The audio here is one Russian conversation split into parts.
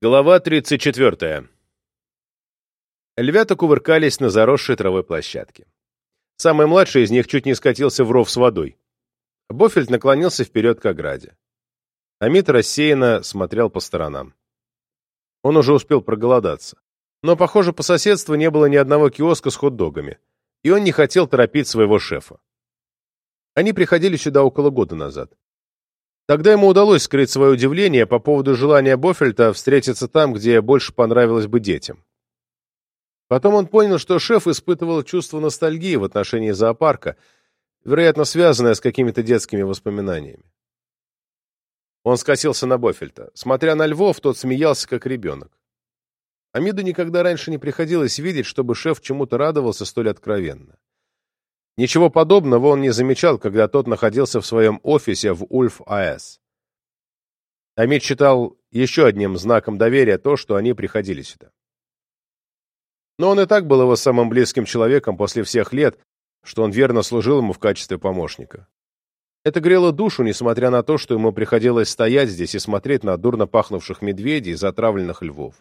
Глава 34. Львята кувыркались на заросшей травой площадке. Самый младший из них чуть не скатился в ров с водой. Бофельд наклонился вперед к ограде. Амит рассеянно смотрел по сторонам. Он уже успел проголодаться. Но, похоже, по соседству не было ни одного киоска с хот-догами, и он не хотел торопить своего шефа. Они приходили сюда около года назад. Тогда ему удалось скрыть свое удивление по поводу желания Бофельта встретиться там, где больше понравилось бы детям. Потом он понял, что шеф испытывал чувство ностальгии в отношении зоопарка, вероятно, связанное с какими-то детскими воспоминаниями. Он скосился на Бофельта. Смотря на львов, тот смеялся, как ребенок. Амиду никогда раньше не приходилось видеть, чтобы шеф чему-то радовался столь откровенно. Ничего подобного он не замечал, когда тот находился в своем офисе в Ульф-АЭС. Амид считал еще одним знаком доверия то, что они приходили сюда. Но он и так был его самым близким человеком после всех лет, что он верно служил ему в качестве помощника. Это грело душу, несмотря на то, что ему приходилось стоять здесь и смотреть на дурно пахнувших медведей и затравленных львов.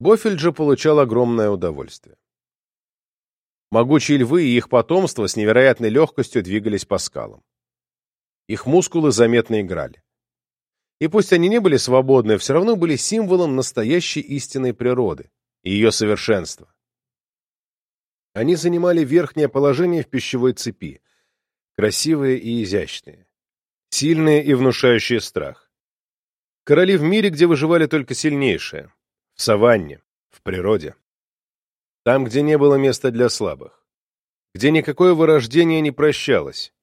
Бофельд же получал огромное удовольствие. Могучие львы и их потомство с невероятной легкостью двигались по скалам. Их мускулы заметно играли. И пусть они не были свободны, все равно были символом настоящей истинной природы и ее совершенства. Они занимали верхнее положение в пищевой цепи, красивые и изящные, сильные и внушающие страх. Короли в мире, где выживали только сильнейшие, в саванне, в природе. Там, где не было места для слабых. Где никакое вырождение не прощалось.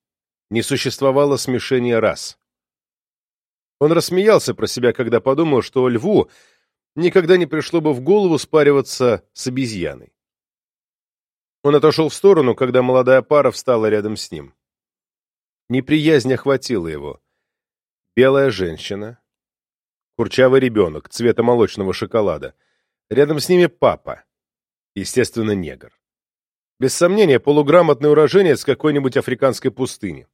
Не существовало смешения рас. Он рассмеялся про себя, когда подумал, что льву никогда не пришло бы в голову спариваться с обезьяной. Он отошел в сторону, когда молодая пара встала рядом с ним. Неприязнь охватила его. Белая женщина, курчавый ребенок цвета молочного шоколада. Рядом с ними папа естественно, негр. Без сомнения, полуграмотный уроженец какой-нибудь африканской пустыни.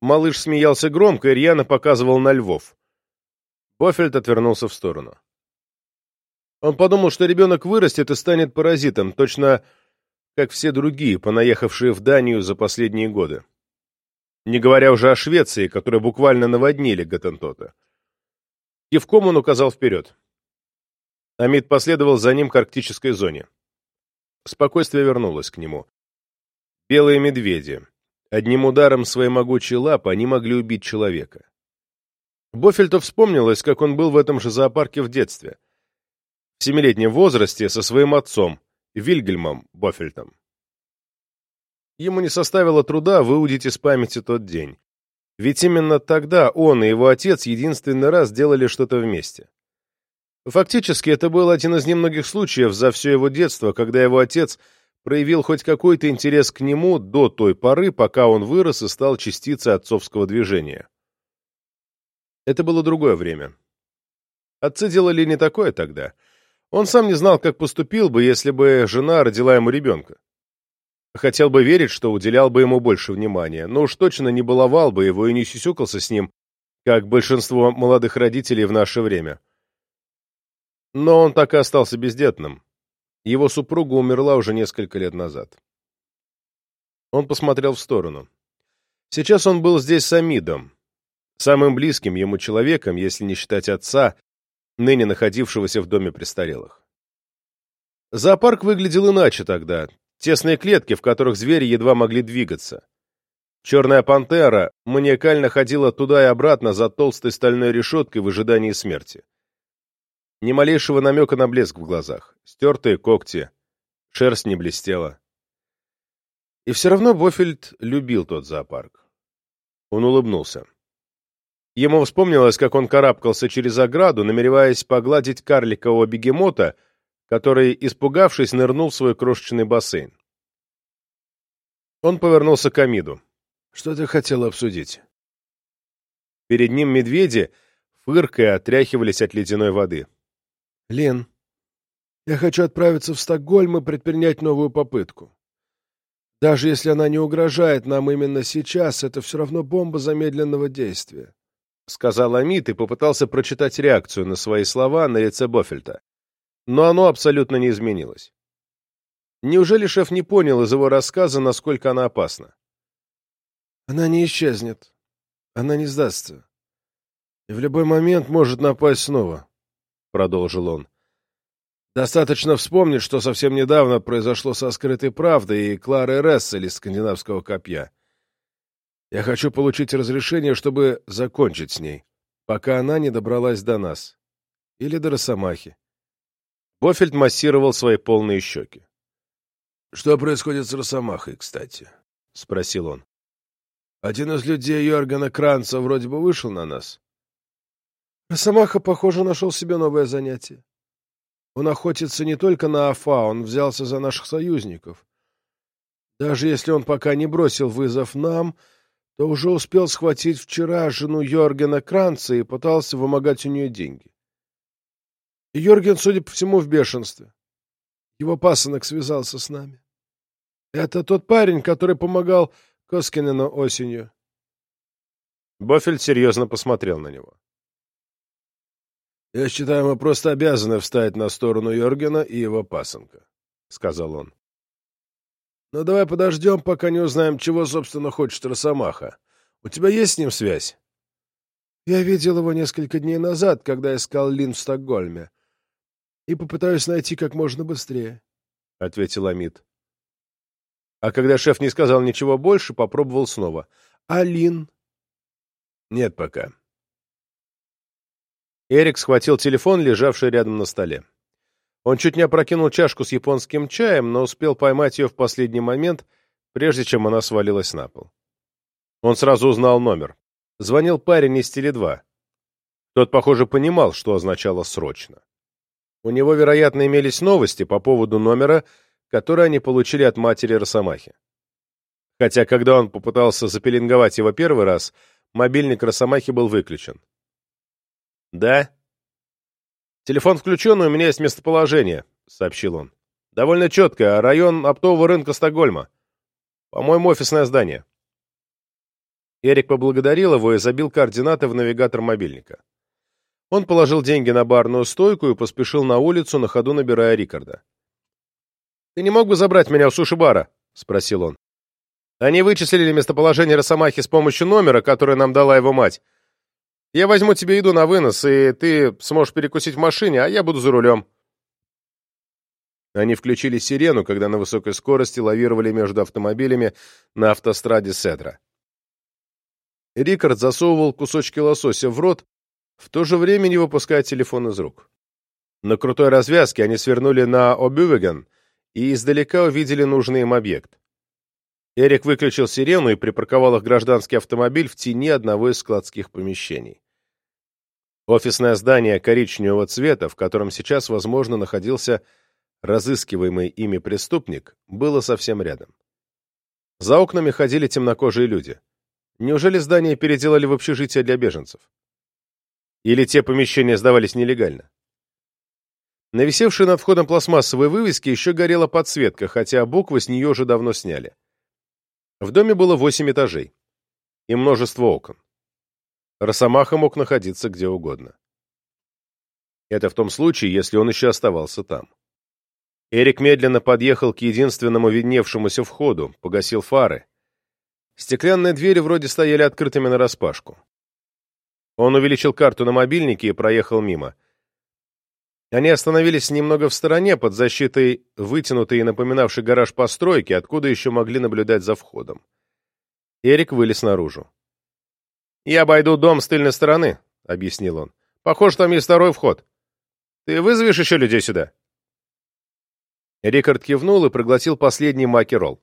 Малыш смеялся громко и рьяно показывал на львов. Бофельд отвернулся в сторону. Он подумал, что ребенок вырастет и станет паразитом, точно как все другие, понаехавшие в Данию за последние годы. Не говоря уже о Швеции, которая буквально наводнили Гаттентота. Кивком он указал вперед. Амид последовал за ним к арктической зоне. Спокойствие вернулось к нему. Белые медведи. Одним ударом своей могучей лапы они могли убить человека. Бофельту вспомнилось, как он был в этом же зоопарке в детстве. В семилетнем возрасте со своим отцом, Вильгельмом Бофельтом. Ему не составило труда выудить из памяти тот день. Ведь именно тогда он и его отец единственный раз делали что-то вместе. Фактически, это был один из немногих случаев за все его детство, когда его отец проявил хоть какой-то интерес к нему до той поры, пока он вырос и стал частицей отцовского движения. Это было другое время. Отцы делали не такое тогда. Он сам не знал, как поступил бы, если бы жена родила ему ребенка. Хотел бы верить, что уделял бы ему больше внимания, но уж точно не баловал бы его и не сюсюкался с ним, как большинство молодых родителей в наше время. Но он так и остался бездетным. Его супруга умерла уже несколько лет назад. Он посмотрел в сторону. Сейчас он был здесь с Амидом, самым близким ему человеком, если не считать отца, ныне находившегося в доме престарелых. Зоопарк выглядел иначе тогда. Тесные клетки, в которых звери едва могли двигаться. Черная пантера маниакально ходила туда и обратно за толстой стальной решеткой в ожидании смерти. Ни малейшего намека на блеск в глазах. Стертые когти. Шерсть не блестела. И все равно Бофельд любил тот зоопарк. Он улыбнулся. Ему вспомнилось, как он карабкался через ограду, намереваясь погладить карликового бегемота, который, испугавшись, нырнул в свой крошечный бассейн. Он повернулся к Амиду. «Что ты хотел обсудить?» Перед ним медведи, фыркая, отряхивались от ледяной воды. Лен, я хочу отправиться в Стокгольм и предпринять новую попытку. Даже если она не угрожает нам именно сейчас, это все равно бомба замедленного действия. — сказал Амит и попытался прочитать реакцию на свои слова на лице Бофельта. Но оно абсолютно не изменилось. Неужели шеф не понял из его рассказа, насколько она опасна? «Она не исчезнет. Она не сдастся. И в любой момент может напасть снова», — продолжил он. «Достаточно вспомнить, что совсем недавно произошло со скрытой правдой и Кларой Рессель из скандинавского копья. Я хочу получить разрешение, чтобы закончить с ней, пока она не добралась до нас. Или до Росомахи. Бофельд массировал свои полные щеки. «Что происходит с Росомахой, кстати?» — спросил он. «Один из людей Йоргана Кранца вроде бы вышел на нас». Росомаха, похоже, нашел себе новое занятие. Он охотится не только на Афа, он взялся за наших союзников. Даже если он пока не бросил вызов нам, то уже успел схватить вчера жену Йоргена Кранца и пытался вымогать у нее деньги. И Йорген, судя по всему, в бешенстве. Его пасынок связался с нами. Это тот парень, который помогал Коскинену осенью. Бофельд серьезно посмотрел на него. «Я считаю, мы просто обязаны встать на сторону Йоргена и его пасынка», — сказал он. Но давай подождем, пока не узнаем, чего, собственно, хочет Росомаха. У тебя есть с ним связь? Я видел его несколько дней назад, когда искал Лин в Стокгольме. И попытаюсь найти как можно быстрее, — ответил Амид. А когда шеф не сказал ничего больше, попробовал снова. — А Лин? — Нет пока. Эрик схватил телефон, лежавший рядом на столе. Он чуть не опрокинул чашку с японским чаем, но успел поймать ее в последний момент, прежде чем она свалилась на пол. Он сразу узнал номер. Звонил парень из Теле-2. Тот, похоже, понимал, что означало «срочно». У него, вероятно, имелись новости по поводу номера, который они получили от матери Росомахи. Хотя, когда он попытался запеленговать его первый раз, мобильник Росомахи был выключен. «Да?» «Телефон включен, и у меня есть местоположение», — сообщил он. «Довольно четкое. Район оптового рынка Стокгольма. По-моему, офисное здание». Эрик поблагодарил его и забил координаты в навигатор мобильника. Он положил деньги на барную стойку и поспешил на улицу, на ходу набирая Рикарда. «Ты не мог бы забрать меня у суши-бара?» — спросил он. «Они вычислили местоположение Росомахи с помощью номера, который нам дала его мать. Я возьму тебе еду на вынос, и ты сможешь перекусить в машине, а я буду за рулем». Они включили сирену, когда на высокой скорости лавировали между автомобилями на автостраде Седра. Рикард засовывал кусочки лосося в рот, в то же время не выпуская телефон из рук. На крутой развязке они свернули на Обювеген и издалека увидели нужный им объект. Эрик выключил сирену и припарковал их гражданский автомобиль в тени одного из складских помещений. Офисное здание коричневого цвета, в котором сейчас, возможно, находился разыскиваемый ими преступник, было совсем рядом. За окнами ходили темнокожие люди. Неужели здание переделали в общежитие для беженцев? Или те помещения сдавались нелегально? На висевшей над входом пластмассовой вывеске еще горела подсветка, хотя буквы с нее уже давно сняли. В доме было восемь этажей и множество окон. Росомаха мог находиться где угодно. Это в том случае, если он еще оставался там. Эрик медленно подъехал к единственному видневшемуся входу, погасил фары. Стеклянные двери вроде стояли открытыми нараспашку. Он увеличил карту на мобильнике и проехал мимо. Они остановились немного в стороне, под защитой вытянутой и напоминавшей гараж постройки, откуда еще могли наблюдать за входом. Эрик вылез наружу. «Я обойду дом с тыльной стороны», — объяснил он. «Похоже, там есть второй вход. Ты вызовешь еще людей сюда?» Рикард кивнул и проглотил последний макерол.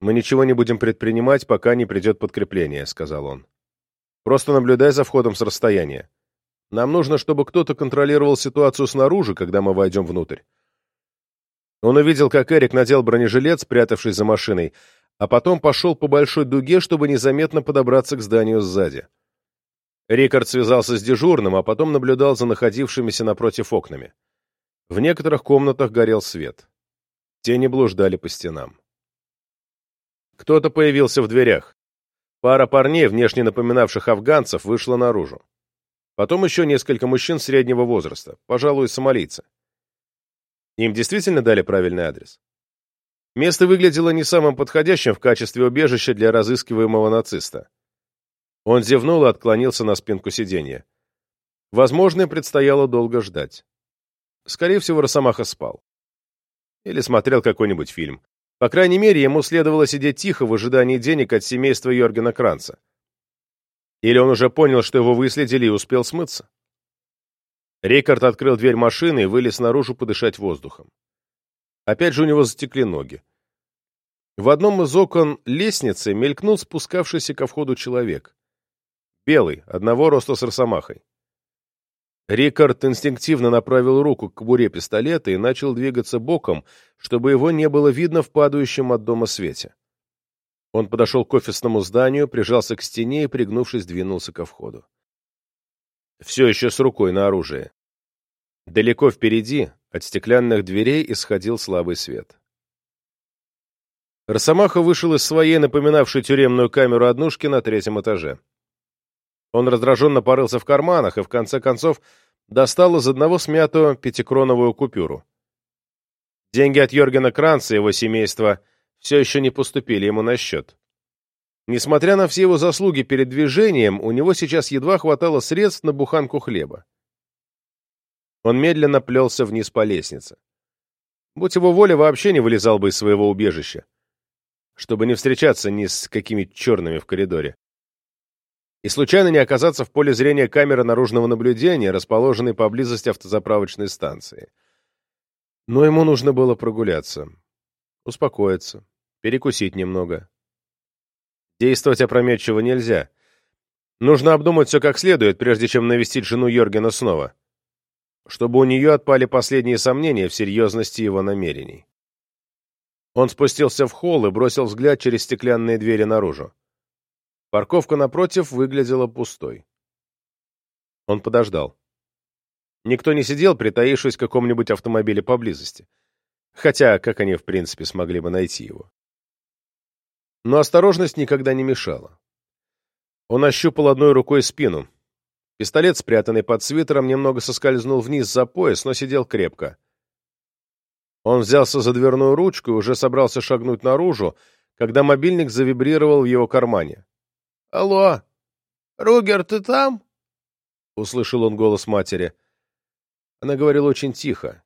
«Мы ничего не будем предпринимать, пока не придет подкрепление», — сказал он. «Просто наблюдай за входом с расстояния. Нам нужно, чтобы кто-то контролировал ситуацию снаружи, когда мы войдем внутрь». Он увидел, как Эрик надел бронежилет, спрятавшись за машиной, а потом пошел по большой дуге, чтобы незаметно подобраться к зданию сзади. Рикард связался с дежурным, а потом наблюдал за находившимися напротив окнами. В некоторых комнатах горел свет. Тени блуждали по стенам. Кто-то появился в дверях. Пара парней, внешне напоминавших афганцев, вышла наружу. Потом еще несколько мужчин среднего возраста, пожалуй, сомалийцы. Им действительно дали правильный адрес? Место выглядело не самым подходящим в качестве убежища для разыскиваемого нациста. Он зевнул и отклонился на спинку сиденья. Возможно, предстояло долго ждать. Скорее всего, Росомаха спал. Или смотрел какой-нибудь фильм. По крайней мере, ему следовало сидеть тихо в ожидании денег от семейства Йоргена Кранца. Или он уже понял, что его выследили и успел смыться? Рикард открыл дверь машины и вылез наружу подышать воздухом. Опять же у него затекли ноги. В одном из окон лестницы мелькнул спускавшийся ко входу человек. Белый, одного роста с росомахой. Рикард инстинктивно направил руку к кобуре пистолета и начал двигаться боком, чтобы его не было видно в падающем от дома свете. Он подошел к офисному зданию, прижался к стене и, пригнувшись, двинулся ко входу. Все еще с рукой на оружие. Далеко впереди, от стеклянных дверей, исходил слабый свет. Росомаха вышел из своей, напоминавшей тюремную камеру однушки на третьем этаже. Он раздраженно порылся в карманах и, в конце концов, достал из одного смятую пятикроновую купюру. Деньги от Йоргена Кранца и его семейства все еще не поступили ему на счет. Несмотря на все его заслуги перед движением, у него сейчас едва хватало средств на буханку хлеба. Он медленно плелся вниз по лестнице. Будь его воля, вообще не вылезал бы из своего убежища, чтобы не встречаться ни с какими черными в коридоре и случайно не оказаться в поле зрения камеры наружного наблюдения, расположенной поблизости автозаправочной станции. Но ему нужно было прогуляться, успокоиться, перекусить немного. Действовать опрометчиво нельзя. Нужно обдумать все как следует, прежде чем навестить жену Йоргена снова, чтобы у нее отпали последние сомнения в серьезности его намерений. Он спустился в холл и бросил взгляд через стеклянные двери наружу. Парковка напротив выглядела пустой. Он подождал. Никто не сидел, притаившись в каком-нибудь автомобиле поблизости. Хотя, как они, в принципе, смогли бы найти его? Но осторожность никогда не мешала. Он ощупал одной рукой спину. Пистолет, спрятанный под свитером, немного соскользнул вниз за пояс, но сидел крепко. Он взялся за дверную ручку и уже собрался шагнуть наружу, когда мобильник завибрировал в его кармане. «Алло! Ругер, ты там?» — услышал он голос матери. Она говорила очень тихо.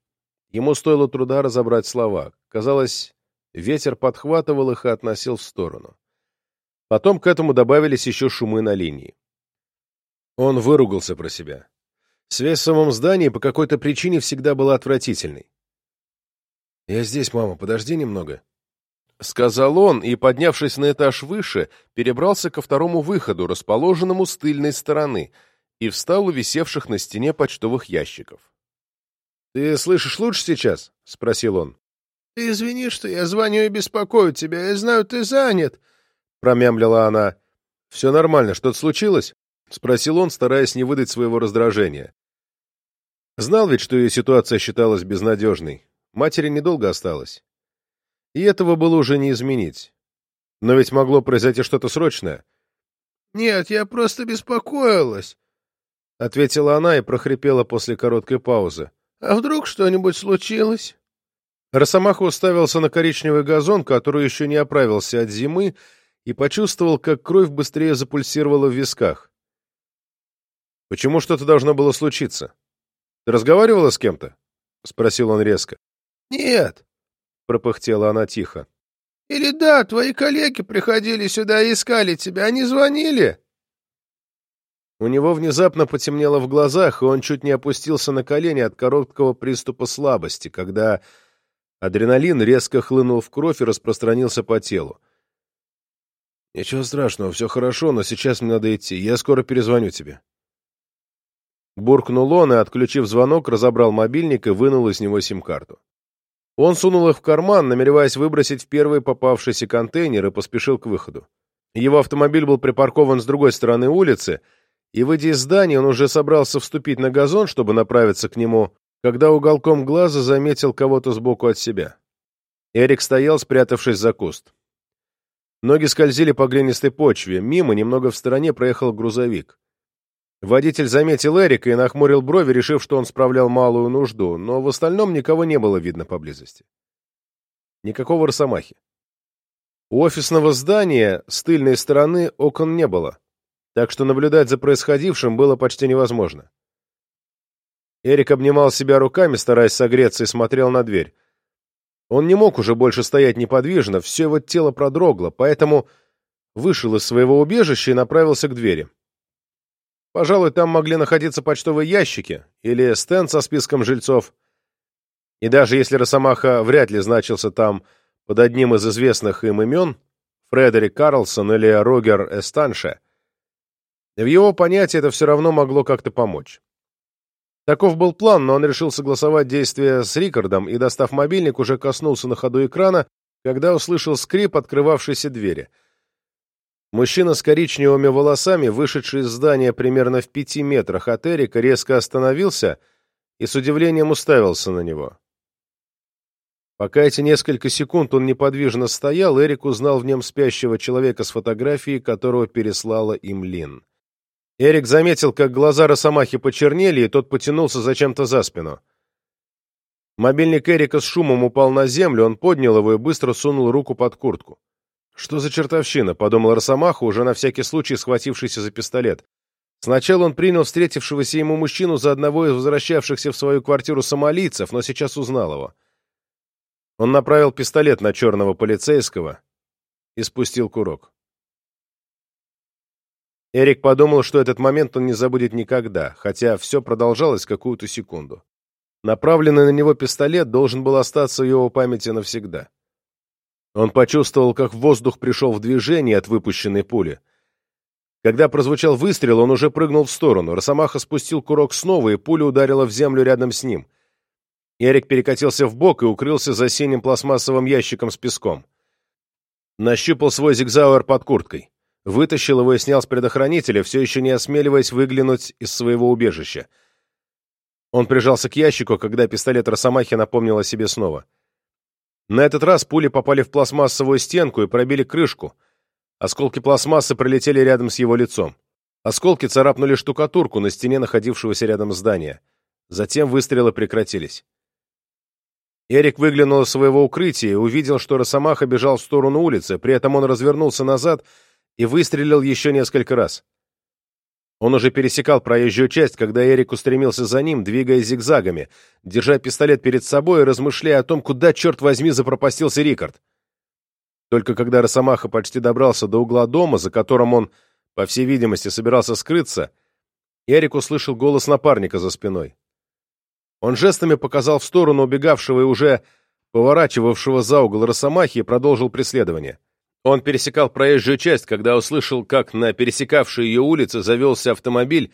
Ему стоило труда разобрать слова. Казалось, ветер подхватывал их и относил в сторону. Потом к этому добавились еще шумы на линии. Он выругался про себя. Связь в самом здании по какой-то причине всегда была отвратительной. «Я здесь, мама, подожди немного», — сказал он и, поднявшись на этаж выше, перебрался ко второму выходу, расположенному с тыльной стороны, и встал у висевших на стене почтовых ящиков. «Ты слышишь лучше сейчас?» — спросил он. «Ты извини, что я звоню и беспокою тебя. Я знаю, ты занят», — промямлила она. «Все нормально. Что-то случилось?» — спросил он, стараясь не выдать своего раздражения. Знал ведь, что ее ситуация считалась безнадежной. Матери недолго осталось и этого было уже не изменить. Но ведь могло произойти что-то срочное. «Нет, я просто беспокоилась», — ответила она и прохрипела после короткой паузы. «А вдруг что-нибудь случилось?» Росомаха уставился на коричневый газон, который еще не оправился от зимы, и почувствовал, как кровь быстрее запульсировала в висках. «Почему что-то должно было случиться? Ты разговаривала с кем-то?» — спросил он резко. «Нет», — пропыхтела она тихо. «Или да, твои коллеги приходили сюда и искали тебя, они звонили?» У него внезапно потемнело в глазах, и он чуть не опустился на колени от короткого приступа слабости, когда адреналин резко хлынул в кровь и распространился по телу. «Ничего страшного, все хорошо, но сейчас мне надо идти. Я скоро перезвоню тебе». Буркнул он и, отключив звонок, разобрал мобильник и вынул из него сим-карту. Он сунул их в карман, намереваясь выбросить в первый попавшийся контейнер и поспешил к выходу. Его автомобиль был припаркован с другой стороны улицы, и, выйдя из здания, он уже собрался вступить на газон, чтобы направиться к нему, когда уголком глаза заметил кого-то сбоку от себя. Эрик стоял, спрятавшись за куст. Ноги скользили по глинистой почве, мимо, немного в стороне, проехал грузовик. Водитель заметил Эрика и нахмурил брови, решив, что он справлял малую нужду, но в остальном никого не было видно поблизости. Никакого росомахи. У офисного здания с тыльной стороны окон не было, так что наблюдать за происходившим было почти невозможно. Эрик обнимал себя руками, стараясь согреться, и смотрел на дверь. Он не мог уже больше стоять неподвижно, все его тело продрогло, поэтому вышел из своего убежища и направился к двери. Пожалуй, там могли находиться почтовые ящики или стенд со списком жильцов. И даже если Росомаха вряд ли значился там под одним из известных им имен, Фредерик Карлсон или Рогер Эстанше, в его понятии это все равно могло как-то помочь. Таков был план, но он решил согласовать действия с Рикардом и, достав мобильник, уже коснулся на ходу экрана, когда услышал скрип открывавшейся двери — Мужчина с коричневыми волосами, вышедший из здания примерно в пяти метрах от Эрика, резко остановился и с удивлением уставился на него. Пока эти несколько секунд он неподвижно стоял, Эрик узнал в нем спящего человека с фотографией, которого переслала им Лин. Эрик заметил, как глаза Росомахи почернели, и тот потянулся зачем-то за спину. Мобильник Эрика с шумом упал на землю, он поднял его и быстро сунул руку под куртку. «Что за чертовщина?» — подумал Росомаха, уже на всякий случай схватившийся за пистолет. Сначала он принял встретившегося ему мужчину за одного из возвращавшихся в свою квартиру сомалийцев, но сейчас узнал его. Он направил пистолет на черного полицейского и спустил курок. Эрик подумал, что этот момент он не забудет никогда, хотя все продолжалось какую-то секунду. Направленный на него пистолет должен был остаться в его памяти навсегда. Он почувствовал, как воздух пришел в движение от выпущенной пули. Когда прозвучал выстрел, он уже прыгнул в сторону. Росомаха спустил курок снова, и пуля ударила в землю рядом с ним. Эрик перекатился в бок и укрылся за синим пластмассовым ящиком с песком. Нащупал свой зигзауэр под курткой. Вытащил его и снял с предохранителя, все еще не осмеливаясь выглянуть из своего убежища. Он прижался к ящику, когда пистолет Росомахи напомнил о себе снова. На этот раз пули попали в пластмассовую стенку и пробили крышку. Осколки пластмассы пролетели рядом с его лицом. Осколки царапнули штукатурку на стене находившегося рядом здания. Затем выстрелы прекратились. Эрик выглянул из своего укрытия и увидел, что Росомаха бежал в сторону улицы, при этом он развернулся назад и выстрелил еще несколько раз. Он уже пересекал проезжую часть, когда Эрик устремился за ним, двигаясь зигзагами, держа пистолет перед собой и размышляя о том, куда, черт возьми, запропастился Рикард. Только когда Росомаха почти добрался до угла дома, за которым он, по всей видимости, собирался скрыться, Эрик услышал голос напарника за спиной. Он жестами показал в сторону убегавшего и уже поворачивавшего за угол Росомахи и продолжил преследование. Он пересекал проезжую часть, когда услышал, как на пересекавшей ее улице завелся автомобиль,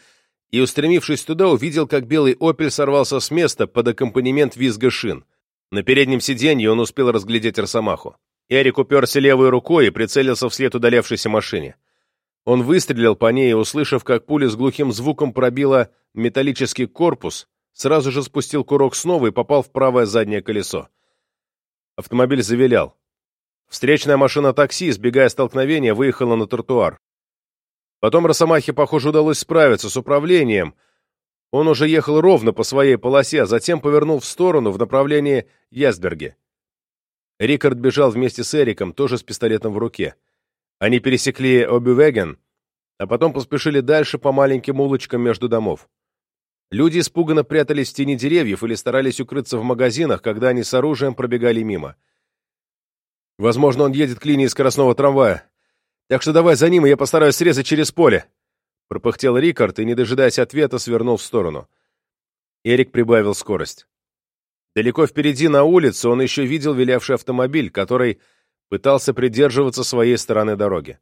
и, устремившись туда, увидел, как белый «Опель» сорвался с места под аккомпанемент визга шин. На переднем сиденье он успел разглядеть Росомаху. Эрик уперся левой рукой и прицелился вслед удалявшейся машине. Он выстрелил по ней, услышав, как пуля с глухим звуком пробила металлический корпус, сразу же спустил курок снова и попал в правое заднее колесо. Автомобиль завилял. Встречная машина такси, избегая столкновения, выехала на тротуар. Потом Росомахе, похоже, удалось справиться с управлением. Он уже ехал ровно по своей полосе, а затем повернул в сторону в направлении Ясберги. Рикард бежал вместе с Эриком, тоже с пистолетом в руке. Они пересекли Обювеген, а потом поспешили дальше по маленьким улочкам между домов. Люди испуганно прятались в тени деревьев или старались укрыться в магазинах, когда они с оружием пробегали мимо. Возможно, он едет к линии скоростного трамвая. Так что давай за ним, и я постараюсь срезать через поле. Пропыхтел Рикард и, не дожидаясь ответа, свернул в сторону. Эрик прибавил скорость. Далеко впереди на улице он еще видел вилявший автомобиль, который пытался придерживаться своей стороны дороги.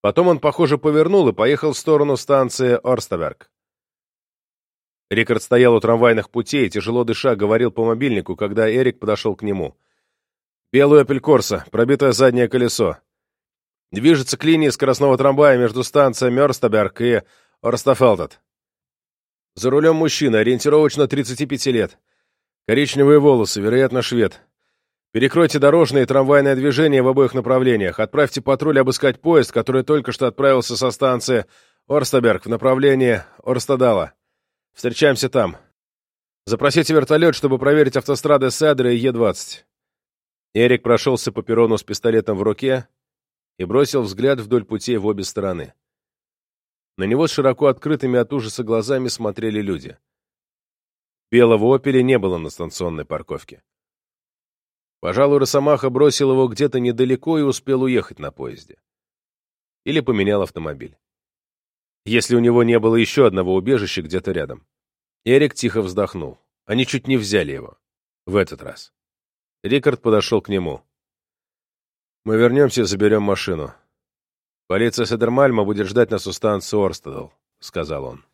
Потом он, похоже, повернул и поехал в сторону станции Орставерк. Рикард стоял у трамвайных путей и, тяжело дыша, говорил по мобильнику, когда Эрик подошел к нему. Белую Opel Corsa, пробитое заднее колесо. Движется к линии скоростного трамвая между станцией Мёрстаберг и Орстафелдет. За рулем мужчина, ориентировочно 35 лет. Коричневые волосы, вероятно, швед. Перекройте дорожное и трамвайное движение в обоих направлениях. Отправьте патруль обыскать поезд, который только что отправился со станции Орстаберг в направлении Орстадала. Встречаемся там. Запросите вертолет, чтобы проверить автострады Седра и Е-20. Эрик прошелся по перрону с пистолетом в руке и бросил взгляд вдоль путей в обе стороны. На него с широко открытыми от ужаса глазами смотрели люди. Белого «Опеля» не было на станционной парковке. Пожалуй, Росомаха бросил его где-то недалеко и успел уехать на поезде. Или поменял автомобиль. Если у него не было еще одного убежища где-то рядом. Эрик тихо вздохнул. Они чуть не взяли его. В этот раз. Рикард подошел к нему. «Мы вернемся и заберем машину. Полиция Седермальма будет ждать нас у станции Орстедал», — сказал он.